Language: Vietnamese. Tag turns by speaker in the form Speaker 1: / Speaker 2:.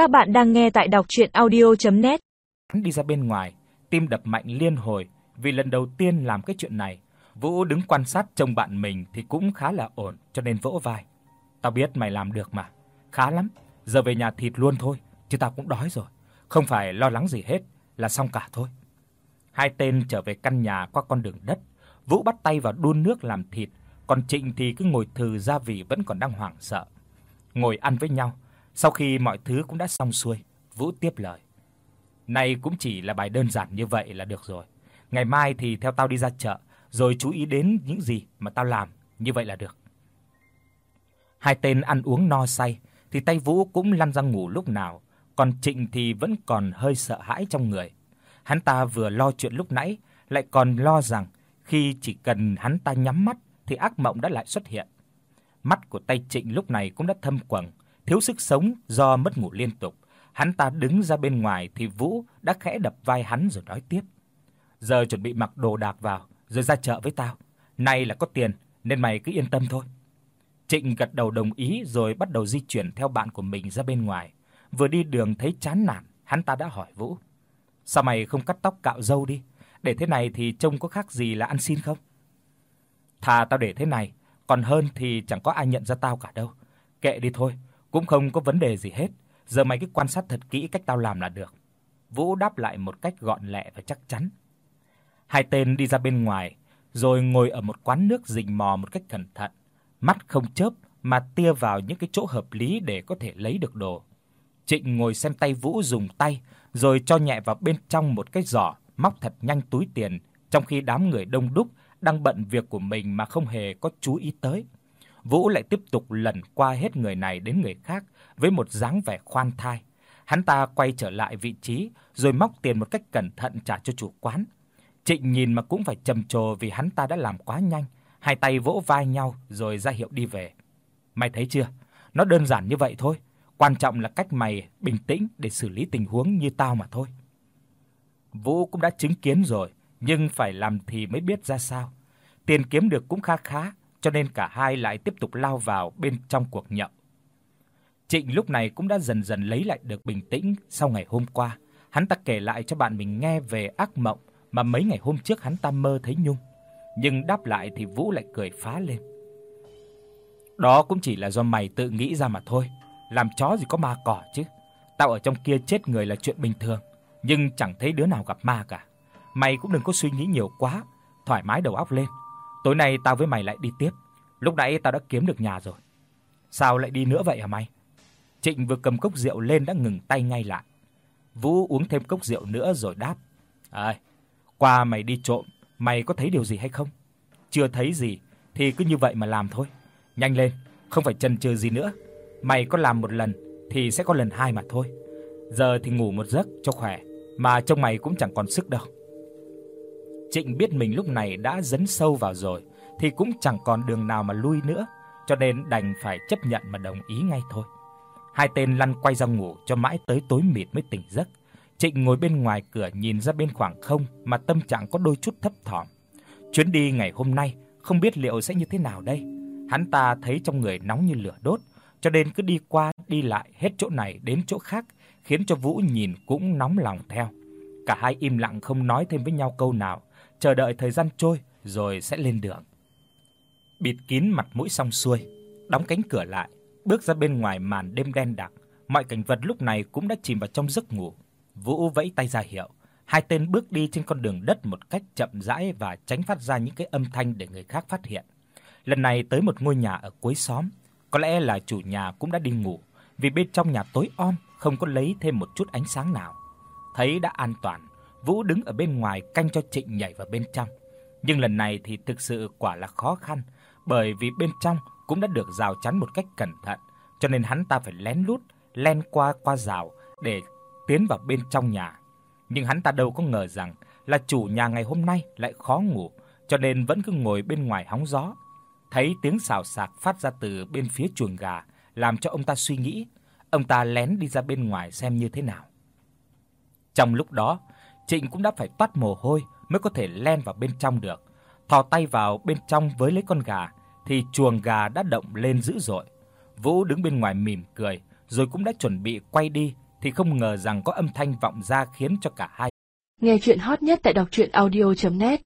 Speaker 1: Các bạn đang nghe tại đọc audio net
Speaker 2: Hắn đi ra bên ngoài, tim đập mạnh liên hồi vì lần đầu tiên làm cái chuyện này. Vũ đứng quan sát trông bạn mình thì cũng khá là ổn, cho nên vỗ vai. "Tao biết mày làm được mà, khá lắm, giờ về nhà thịt luôn thôi, chứ tao cũng đói rồi, không phải lo lắng gì hết, là xong cả thôi." Hai tên trở về căn nhà qua con đường đất, Vũ bắt tay vào đun nước làm thịt, còn Trịnh thì cứ ngồi thừ gia vị vẫn còn đang hoảng sợ. Ngồi ăn với nhau, sau khi mọi thứ cũng đã xong xuôi, Vũ tiếp lời. Này cũng chỉ là bài đơn giản như vậy là được rồi. Ngày mai thì theo tao đi ra chợ, rồi chú ý đến những gì mà tao làm, như vậy là được. Hai tên ăn uống no say thì tay Vũ cũng lăn ra ngủ lúc nào, còn Trịnh thì vẫn còn hơi sợ hãi trong người. Hắn ta vừa lo chuyện lúc nãy, lại còn lo rằng khi chỉ cần hắn ta nhắm mắt thì ác mộng đã lại xuất hiện. Mắt của tay Trịnh lúc này cũng đã thâm quầng, thiếu sức sống do mất ngủ liên tục. Hắn ta đứng ra bên ngoài thì Vũ đã khẽ đập vai hắn rồi nói tiếp: "Giờ chuẩn bị mặc đồ đạc vào, rồi ra chợ với tao. Nay là có tiền nên mày cứ yên tâm thôi." Trịnh gật đầu đồng ý rồi bắt đầu di chuyển theo bạn của mình ra bên ngoài. Vừa đi đường thấy chán nản, hắn ta đã hỏi Vũ: "Sao mày không cắt tóc cạo râu đi? Để thế này thì trông có khác gì là ăn xin không?" "Thà tao để thế này, còn hơn thì chẳng có ai nhận ra tao cả đâu. Kệ đi thôi, cũng không có vấn đề gì hết, giờ mày cứ quan sát thật kỹ cách tao làm là được." Vũ đáp lại một cách gọn lẹ và chắc chắn. Hai tên đi ra bên ngoài, rồi ngồi ở một quán nước rình mò một cách cẩn thận, mắt không chớp mà tia vào những cái chỗ hợp lý để có thể lấy được đồ. Trịnh ngồi xem tay Vũ dùng tay, rồi cho nhẹ vào bên trong một cái giỏ, móc thật nhanh túi tiền, trong khi đám người đông đúc đang bận việc của mình mà không hề có chú ý tới. Vũ lại tiếp tục lần qua hết người này đến người khác với một dáng vẻ khoan thai. Hắn ta quay trở lại vị trí rồi móc tiền một cách cẩn thận trả cho chủ quán. Trịnh nhìn mà cũng phải trầm trồ vì hắn ta đã làm quá nhanh, hai tay vỗ vai nhau rồi ra hiệu đi về. Mày thấy chưa? Nó đơn giản như vậy thôi, quan trọng là cách mày bình tĩnh để xử lý tình huống như tao mà thôi. Vũ cũng đã chứng kiến rồi, nhưng phải làm thì mới biết ra sao. Tiền kiếm được cũng khá khá, cho nên cả hai lại tiếp tục lao vào bên trong cuộc nhậu. Trịnh lúc này cũng đã dần dần lấy lại được bình tĩnh sau ngày hôm qua. Hắn ta kể lại cho bạn mình nghe về ác mộng mà mấy ngày hôm trước hắn ta mơ thấy Nhung. Nhưng đáp lại thì Vũ lại cười phá lên. Đó cũng chỉ là do mày tự nghĩ ra mà thôi, làm chó gì có ma cỏ chứ. Tao ở trong kia chết người là chuyện bình thường, nhưng chẳng thấy đứa nào gặp ma cả. Mày cũng đừng có suy nghĩ nhiều quá, thoải mái đầu óc lên. Tối nay tao với mày lại đi tiếp. Lúc nãy tao đã kiếm được nhà rồi. Sao lại đi nữa vậy hả mày? Trịnh vừa cầm cốc rượu lên đã ngừng tay ngay lại. Vũ uống thêm cốc rượu nữa rồi đáp: "Ơi, qua mày đi trộm, mày có thấy điều gì hay không? Chưa thấy gì thì cứ như vậy mà làm thôi. Nhanh lên, không phải chần chừ gì nữa. Mày có làm một lần thì sẽ có lần hai mà thôi. Giờ thì ngủ một giấc cho khỏe, mà trông mày cũng chẳng còn sức đâu." Trịnh biết mình lúc này đã dấn sâu vào rồi thì cũng chẳng còn đường nào mà lui nữa, cho nên đành phải chấp nhận mà đồng ý ngay thôi. Hai tên lăn quay ra ngủ cho mãi tới tối mịt mới tỉnh giấc. Trịnh ngồi bên ngoài cửa nhìn ra bên khoảng không mà tâm trạng có đôi chút thấp thỏm. Chuyến đi ngày hôm nay không biết liệu sẽ như thế nào đây. Hắn ta thấy trong người nóng như lửa đốt, cho nên cứ đi qua đi lại hết chỗ này đến chỗ khác, khiến cho Vũ nhìn cũng nóng lòng theo. Cả hai im lặng không nói thêm với nhau câu nào, chờ đợi thời gian trôi rồi sẽ lên đường. Bịt kín mặt mũi xong xuôi, đóng cánh cửa lại, bước ra bên ngoài màn đêm đen đặc, mọi cảnh vật lúc này cũng đã chìm vào trong giấc ngủ. Vũ vẫy tay ra hiệu, hai tên bước đi trên con đường đất một cách chậm rãi và tránh phát ra những cái âm thanh để người khác phát hiện. Lần này tới một ngôi nhà ở cuối xóm, có lẽ là chủ nhà cũng đã đi ngủ, vì bên trong nhà tối om, không có lấy thêm một chút ánh sáng nào. Thấy đã an toàn, Vũ đứng ở bên ngoài canh cho Trịnh nhảy vào bên trong. Nhưng lần này thì thực sự quả là khó khăn, bởi vì bên trong cũng đã được rào chắn một cách cẩn thận, cho nên hắn ta phải lén lút len qua qua rào để tiến vào bên trong nhà. Nhưng hắn ta đâu có ngờ rằng là chủ nhà ngày hôm nay lại khó ngủ, cho nên vẫn cứ ngồi bên ngoài hóng gió. Thấy tiếng xào xạc phát ra từ bên phía chuồng gà, làm cho ông ta suy nghĩ, ông ta lén đi ra bên ngoài xem như thế nào. Trong lúc đó, Trịnh cũng đã phải toát mồ hôi mới có thể len vào bên trong được. Thò tay vào bên trong với lấy con gà thì chuồng gà đã động lên dữ dội. Vũ đứng bên ngoài mỉm cười, rồi cũng đã chuẩn bị quay đi thì không ngờ rằng có âm thanh vọng ra khiến cho cả hai.
Speaker 3: Nghe truyện hot nhất tại doctruyenaudio.net